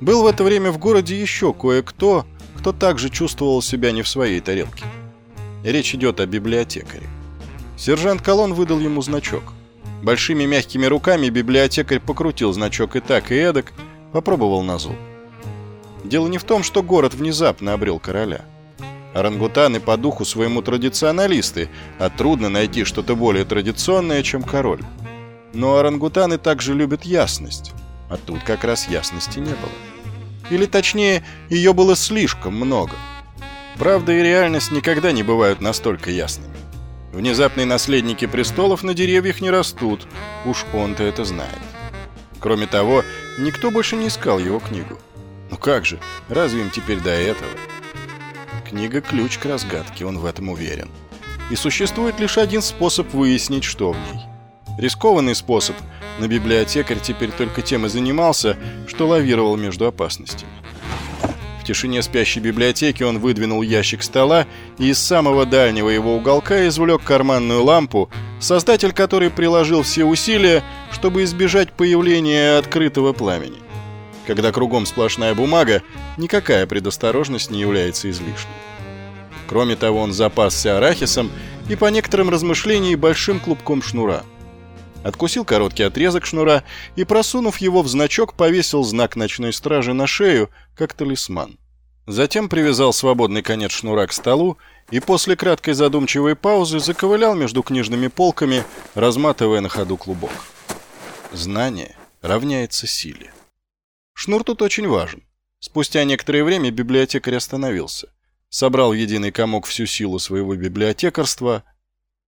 Был в это время в городе еще кое-кто, кто также чувствовал себя не в своей тарелке. Речь идет о библиотекаре. Сержант Колон выдал ему значок. Большими мягкими руками библиотекарь покрутил значок и так, и эдак, попробовал на зуб. Дело не в том, что город внезапно обрел короля. Орангутаны по духу своему традиционалисты, а трудно найти что-то более традиционное, чем король. Но орангутаны также любят ясность, а тут как раз ясности не было. Или точнее, ее было слишком много. Правда и реальность никогда не бывают настолько ясными. Внезапные наследники престолов на деревьях не растут, уж он-то это знает. Кроме того, никто больше не искал его книгу. Ну как же, разве им теперь до этого? Книга – ключ к разгадке, он в этом уверен. И существует лишь один способ выяснить, что в ней. Рискованный способ, но библиотекарь теперь только тем и занимался, что лавировал между опасностями. В тишине спящей библиотеки он выдвинул ящик стола и из самого дальнего его уголка извлек карманную лампу, создатель которой приложил все усилия, чтобы избежать появления открытого пламени. Когда кругом сплошная бумага, никакая предосторожность не является излишней. Кроме того, он запасся арахисом и, по некоторым размышлениям, большим клубком шнура. Откусил короткий отрезок шнура и, просунув его в значок, повесил знак ночной стражи на шею, как талисман. Затем привязал свободный конец шнура к столу и после краткой задумчивой паузы заковылял между книжными полками, разматывая на ходу клубок. Знание равняется силе. Шнур тут очень важен. Спустя некоторое время библиотекарь остановился. Собрал в единый комок всю силу своего библиотекарства.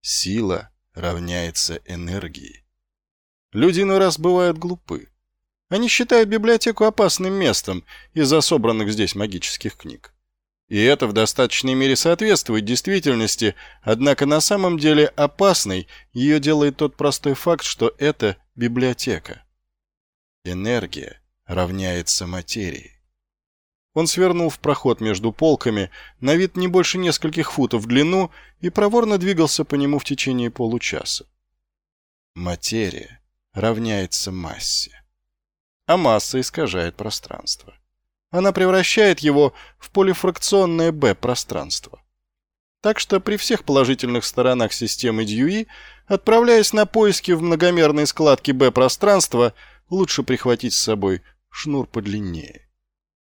Сила равняется энергии. Люди иной раз бывают глупы. Они считают библиотеку опасным местом из-за собранных здесь магических книг. И это в достаточной мере соответствует действительности, однако на самом деле опасной ее делает тот простой факт, что это библиотека. Энергия равняется материи. Он свернул в проход между полками, на вид не больше нескольких футов в длину, и проворно двигался по нему в течение получаса. Материя равняется массе. А масса искажает пространство. Она превращает его в полифракционное B-пространство. Так что при всех положительных сторонах системы Дьюи, отправляясь на поиски в многомерной складке B-пространства, лучше прихватить с собой шнур подлиннее.